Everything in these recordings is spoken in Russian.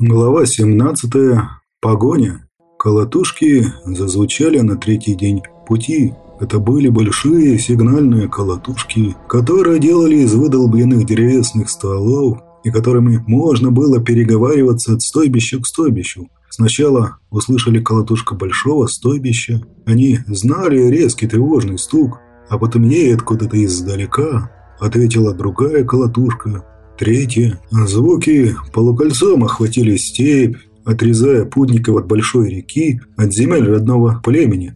Глава 17. Погоня. Колотушки зазвучали на третий день пути. Это были большие сигнальные колотушки, которые делали из выдолбленных древесных стволов и которыми можно было переговариваться от стойбища к стойбищу. Сначала услышали колотушка большого стойбища. Они знали резкий тревожный стук, а потом ей откуда-то издалека ответила другая колотушка, Третье. Звуки полукольцом охватили степь, отрезая путников от большой реки, от земель родного племени.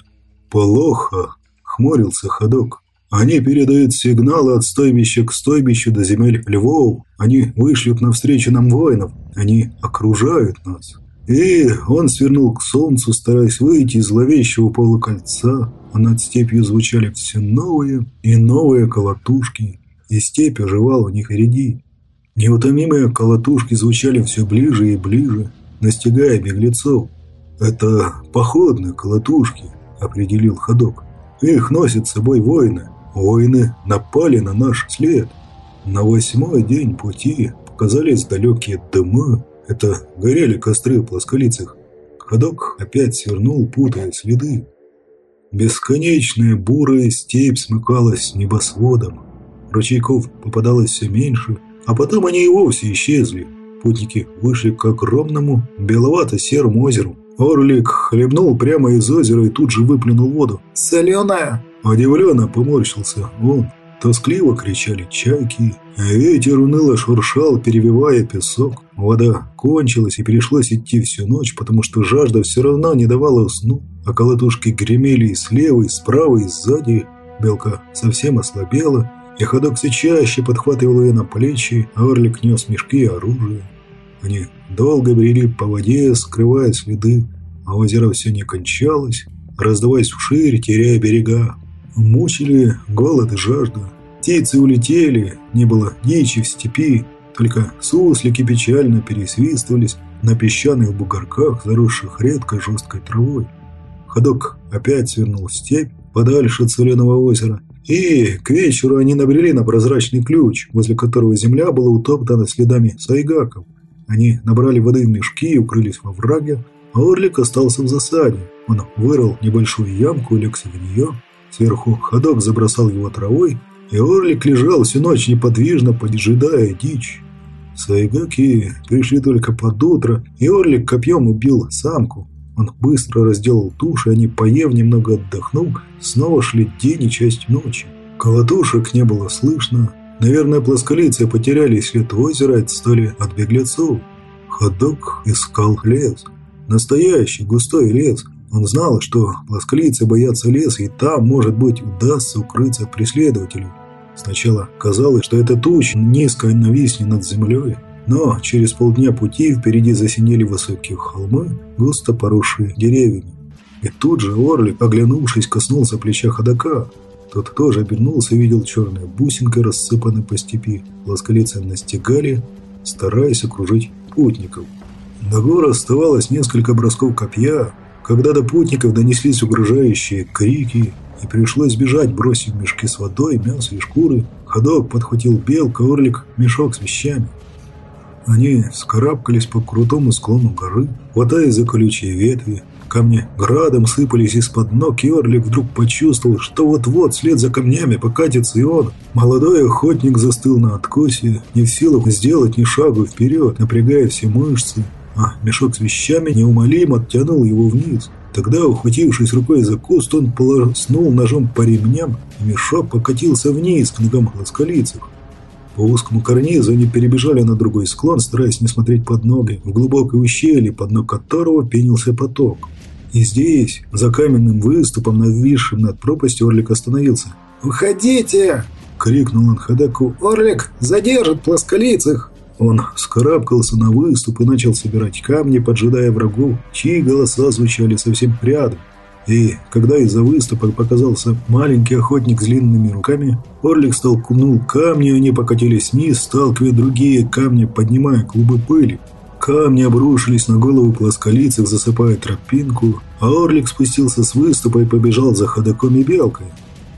«Плохо!» – хмурился ходок. «Они передают сигналы от стойбища к стойбищу до земель львов. Они вышлют навстречу нам воинов. Они окружают нас». И он свернул к солнцу, стараясь выйти из зловещего полукольца, а над степью звучали все новые и новые колотушки, и степь оживала у них впереди. Неутомимые колотушки звучали все ближе и ближе, настигая беглецов. «Это походные колотушки», – определил ходок. «Их носят с собой воины. Воины напали на наш след. На восьмой день пути показались далекие дымы. Это горели костры в плосколицах. Ходок опять свернул, путая следы. Бесконечная бурая степь смыкалась небосводом. Ручейков попадалось все меньше – а потом они и вовсе исчезли. Путники вышли к огромному беловато-серому озеру. Орлик хлебнул прямо из озера и тут же выплюнул воду. «Соленая!» Удивленно поморщился он. Тоскливо кричали чайки, а ветер уныло шуршал, перевивая песок. Вода кончилась и пришлось идти всю ночь, потому что жажда все равно не давала уснуть, а колотушки гремели и слева, и справа, и сзади. Белка совсем ослабела, и ходок все чаще подхватывал ее на плечи, а Орлик нес мешки и оружие. Они долго брели по воде, скрывая следы, а озеро все не кончалось, раздаваясь вширь, теряя берега. Мучили голод и жажда. Птицы улетели, не было дичи в степи, только суслики печально пересвистывались на песчаных бугорках, заросших редкой жесткой травой. Ходок опять свернул в степь, подальше от соленого озера, и к вечеру они набрели на прозрачный ключ, возле которого земля была утоптана следами сайгаков. Они набрали воды в мешки и укрылись во враге, а Орлик остался в засаде. Он вырыл небольшую ямку и легся в нее. Сверху ходок забросал его травой, и Орлик лежал всю ночь неподвижно, поджидая дичь. Сайгаки пришли только под утро, и Орлик копьем убил самку. Он быстро разделал туши, они, поев, немного отдохнув, снова шли день и часть ночи. Колотушек не было слышно. Наверное, плосколицы потеряли след озера и отстали от беглецов. Ходок искал лес. Настоящий густой лес. Он знал, что плосколицы боятся леса, и там, может быть, удастся укрыться от преследователей. Сначала казалось, что эта туча низко нависнет над землей, но через полдня пути впереди засинели высокие холмы, густо поросшие деревьями. И тут же Орлик, оглянувшись, коснулся плеча ходока. Тот тоже обернулся и видел черные бусинки, рассыпанные по степи. Ласкалицы настигали, стараясь окружить путников. До гор оставалось несколько бросков копья, когда до путников донеслись угрожающие крики, и пришлось бежать, бросив мешки с водой, мясо и шкуры. Ходок подхватил белка, орлик, мешок с вещами. Они вскарабкались по крутому склону горы, хватаясь за колючие ветви. Камни градом сыпались из-под ног, и Орлик вдруг почувствовал, что вот-вот вслед за камнями покатится и он. Молодой охотник застыл на откосе, не в силах сделать ни шагу вперед, напрягая все мышцы, а мешок с вещами неумолимо оттянул его вниз. Тогда, ухватившись рукой за куст, он полоснул ножом по ремням, и мешок покатился вниз к ногам ласкалицев. По узкому карнизу они перебежали на другой склон, стараясь не смотреть под ноги, в глубокое ущелье, под ног которого пенился поток. И здесь, за каменным выступом, нависшим над пропастью, Орлик остановился. «Уходите!» — крикнул он Хадаку. «Орлик задержит плосколицых!» Он скарабкался на выступ и начал собирать камни, поджидая врагов, чьи голоса звучали совсем рядом. И когда из-за выступа показался маленький охотник с длинными руками, Орлик столкнул камни, они покатились вниз, сталкивая другие камни, поднимая клубы пыли. Камни обрушились на голову плосколицых, засыпая тропинку, а Орлик спустился с выступа и побежал за ходоком и белкой.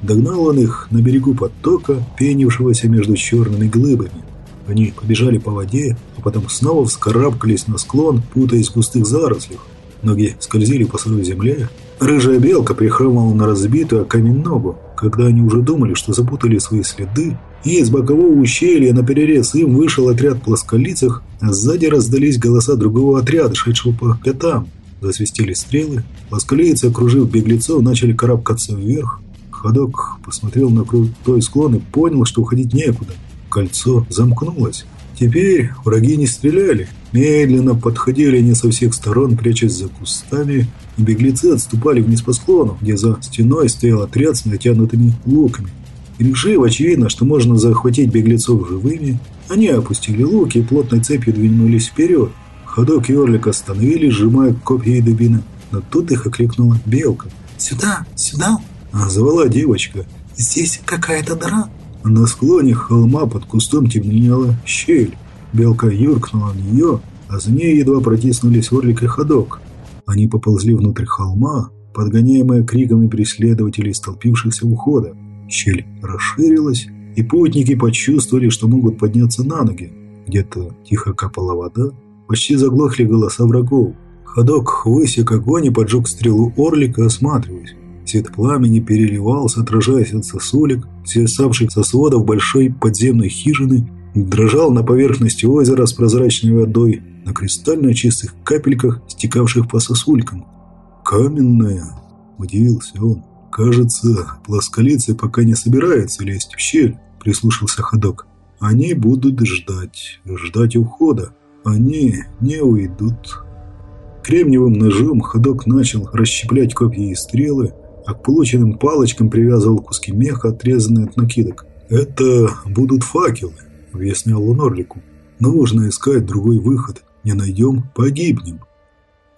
Догнал он их на берегу потока, пенившегося между черными глыбами. Они побежали по воде, а потом снова вскарабкались на склон, путаясь в густых зарослях. Ноги скользили по сырой земле. Рыжая белка прихромала на разбитую камень ногу. Когда они уже думали, что запутали свои следы, и из бокового ущелья на перерез им вышел отряд плосколицых, а сзади раздались голоса другого отряда, шедшего по пятам. Засвистели стрелы. Плосколейцы, окружив беглецов, начали карабкаться вверх. Ходок посмотрел на крутой склон и понял, что уходить некуда. Кольцо замкнулось. Теперь враги не стреляли. Медленно подходили они со всех сторон, прячась за кустами, и беглецы отступали вниз по склону, где за стеной стоял отряд с натянутыми луками. Решив, очевидно, что можно захватить беглецов живыми, они опустили луки и плотной цепью двинулись вперед. Ходок и Орлик остановились, сжимая копья и дубины, но тут их окликнула белка. «Сюда, сюда!» а Звала девочка. «Здесь какая-то дыра!» На склоне холма под кустом темнела щель. Белка юркнула в нее, а за ней едва протиснулись Орлик и Ходок. Они поползли внутрь холма, подгоняемые криками преследователей, столпившихся у входа. Щель расширилась, и путники почувствовали, что могут подняться на ноги. Где-то тихо капала вода, почти заглохли голоса врагов. Ходок высек огонь и поджег стрелу орлика, осматриваясь. Свет пламени переливался, отражаясь от сосулек, свисавших со сводов большой подземной хижины, дрожал на поверхности озера с прозрачной водой, на кристально чистых капельках, стекавших по сосулькам. «Каменная!» – удивился он. «Кажется, плосколицы пока не собираются лезть в щель», – прислушался ходок. «Они будут ждать, ждать ухода. Они не уйдут». Кремниевым ножом ходок начал расщеплять копья и стрелы, а к полученным палочкам привязывал куски меха, отрезанные от накидок. «Это будут факелы», – объяснял он Орлику. «Нужно искать другой выход. Не найдем – погибнем».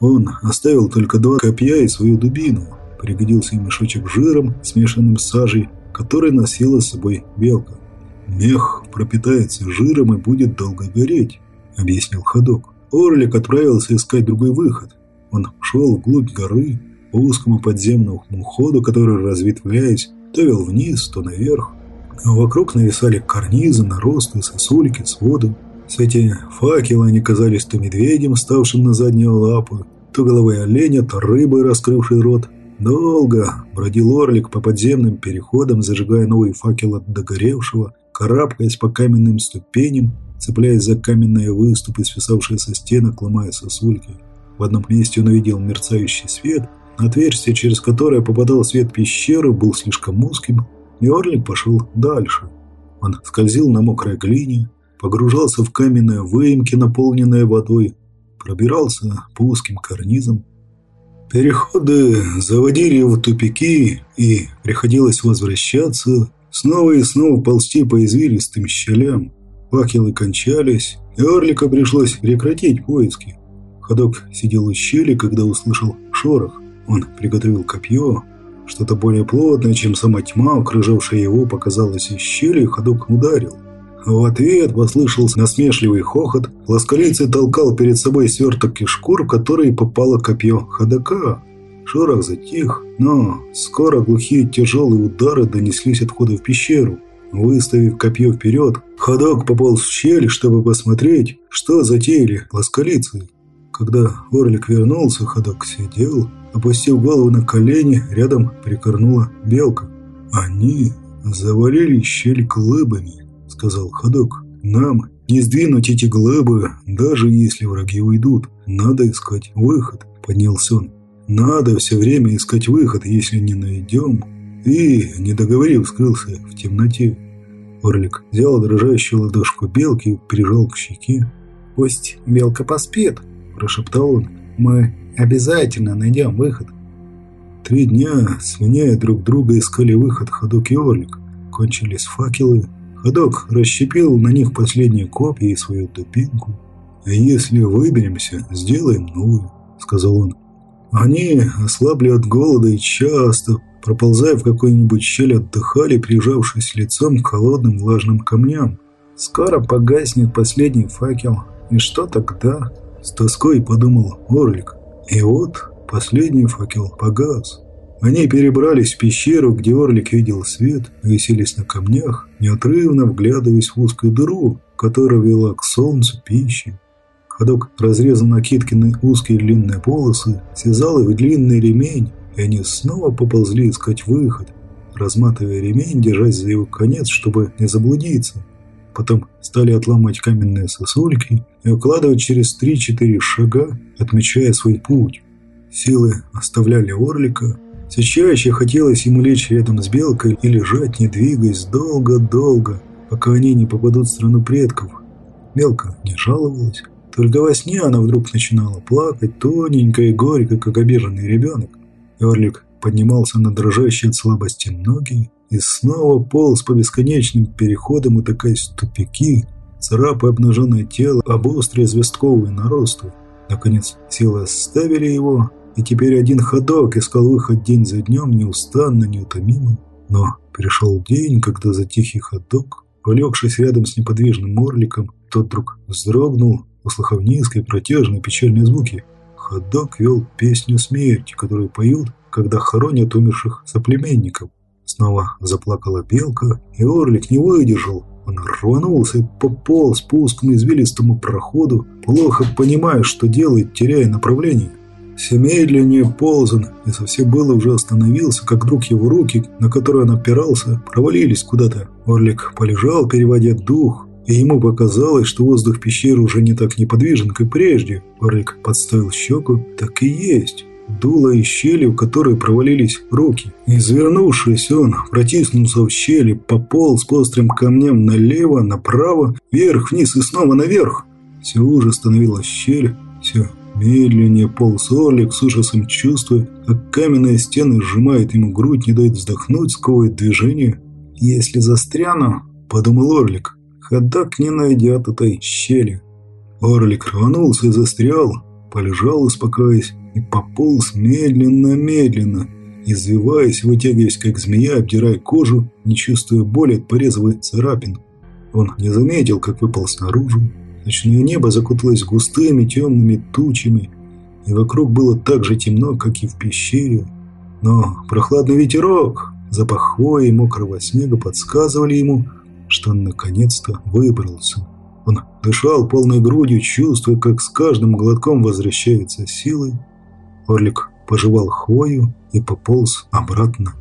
Он оставил только два копья и свою дубину, Пригодился и мешочек жиром, смешанным с сажей, который носила с собой белка. «Мех пропитается жиром и будет долго гореть», — объяснил ходок. Орлик отправился искать другой выход. Он шел вглубь горы, по узкому подземному ходу, который, разветвляясь, то вел вниз, то наверх. Вокруг нависали карнизы, наросты, сосульки, своды. С эти факелы они казались то медведем, ставшим на задние лапы, то головой оленя, то рыбой, раскрывшей рот. Долго бродил орлик по подземным переходам, зажигая новый факел от догоревшего, карабкаясь по каменным ступеням, цепляясь за каменные выступы, свисавшие со стенок, ломая сосульки. В одном месте он увидел мерцающий свет, отверстие, через которое попадал свет пещеры, был слишком узким, и орлик пошел дальше. Он скользил на мокрой глине, погружался в каменные выемки, наполненные водой, пробирался по узким карнизам, Переходы заводили в тупики, и приходилось возвращаться, снова и снова ползти по извилистым щелям. Факелы кончались, и Орлика пришлось прекратить поиски. Ходок сидел у щели, когда услышал шорох. Он приготовил копье. Что-то более плотное, чем сама тьма, окружавшая его, показалось из щели, и ходок ударил. В ответ послышался насмешливый хохот. Ласкалийцы толкал перед собой сверток и шкур, в который попало копье ходока. Шорох затих, но скоро глухие тяжелые удары донеслись от входа в пещеру. Выставив копье вперед, ходок пополз в щель, чтобы посмотреть, что затеяли ласкалицы. Когда Орлик вернулся, ходок сидел, опустив голову на колени, рядом прикорнула белка. Они завалили щель глыбами сказал ходок. «Нам не сдвинуть эти глыбы, даже если враги уйдут. Надо искать выход», — поднялся он. «Надо все время искать выход, если не найдем». И, не договорив, скрылся в темноте. Орлик взял дрожащую ладошку белки и прижал к щеке. «Пусть белка поспит», – прошептал он. «Мы обязательно найдем выход». Три дня, сменяя друг друга, искали выход ходок и Орлик. Кончились факелы, Ходок расщепил на них последние копья и свою дубинку. «Если выберемся, сделаем новую», — сказал он. Они ослабли от голода и часто, проползая в какой-нибудь щель, отдыхали, прижавшись лицом к холодным влажным камням. «Скоро погаснет последний факел. И что тогда?» С тоской подумал Орлик. И вот последний факел погас. Они перебрались в пещеру, где Орлик видел свет, виселись на камнях, неотрывно вглядываясь в узкую дыру, которая вела к солнцу пищи. Ходок разрезал Накиткины узкие длинные полосы, связал их в длинный ремень, и они снова поползли искать выход, разматывая ремень, держась за его конец, чтобы не заблудиться. Потом стали отламывать каменные сосульки и укладывать через три-четыре шага, отмечая свой путь. Силы оставляли Орлика. Все чаще хотелось ему лечь рядом с Белкой и лежать, не двигаясь, долго-долго, пока они не попадут в страну предков. Белка не жаловалась. Только во сне она вдруг начинала плакать, тоненько и горько, как обиженный ребенок. Орлик поднимался на дрожащие от слабости ноги и снова полз по бесконечным переходам, утыкаясь в тупики, царапая обнаженное тело об острые известковые наросты. Наконец, силы оставили его, и теперь один ходок искал выход день за днем, неустанно, неутомимо. Но пришел день, когда за тихий ходок, полегшись рядом с неподвижным орликом, тот вдруг вздрогнул, услыхав низкие, протяжные, печальные звуки. Ходок вел песню смерти, которую поют, когда хоронят умерших соплеменников. Снова заплакала белка, и Орлик не выдержал. Он рванулся и пополз по узкому извилистому проходу, плохо понимая, что делает, теряя направление. Все медленнее ползан, и совсем было уже остановился, как вдруг его руки, на которые он опирался, провалились куда-то. Орлик полежал, переводя дух, и ему показалось, что воздух пещеры уже не так неподвижен, как прежде. Орлик подставил щеку. Так и есть дуло из щели, в которой провалились руки. Извернувшись, он протиснулся в щели, пополз по острым камням налево, направо, вверх, вниз и снова наверх. Все уже становилась щель, все медленнее полз Орлик с ужасом чувствуя, как каменные стены сжимают ему грудь, не дают вздохнуть, сковывает движение. «Если застряну», — подумал Орлик, — «ходок не найдет этой щели». Орлик рванулся и застрял, полежал, успокаиваясь, и пополз медленно-медленно, извиваясь, вытягиваясь, как змея, обдирая кожу, не чувствуя боли от порезовых царапин. Он не заметил, как выпал снаружи. Ночное небо закуталось густыми темными тучами, и вокруг было так же темно, как и в пещере. Но прохладный ветерок, запах хвои и мокрого снега подсказывали ему, что он наконец-то выбрался. Он дышал полной грудью, чувствуя, как с каждым глотком возвращаются силы, Орлик пожевал хвою и пополз обратно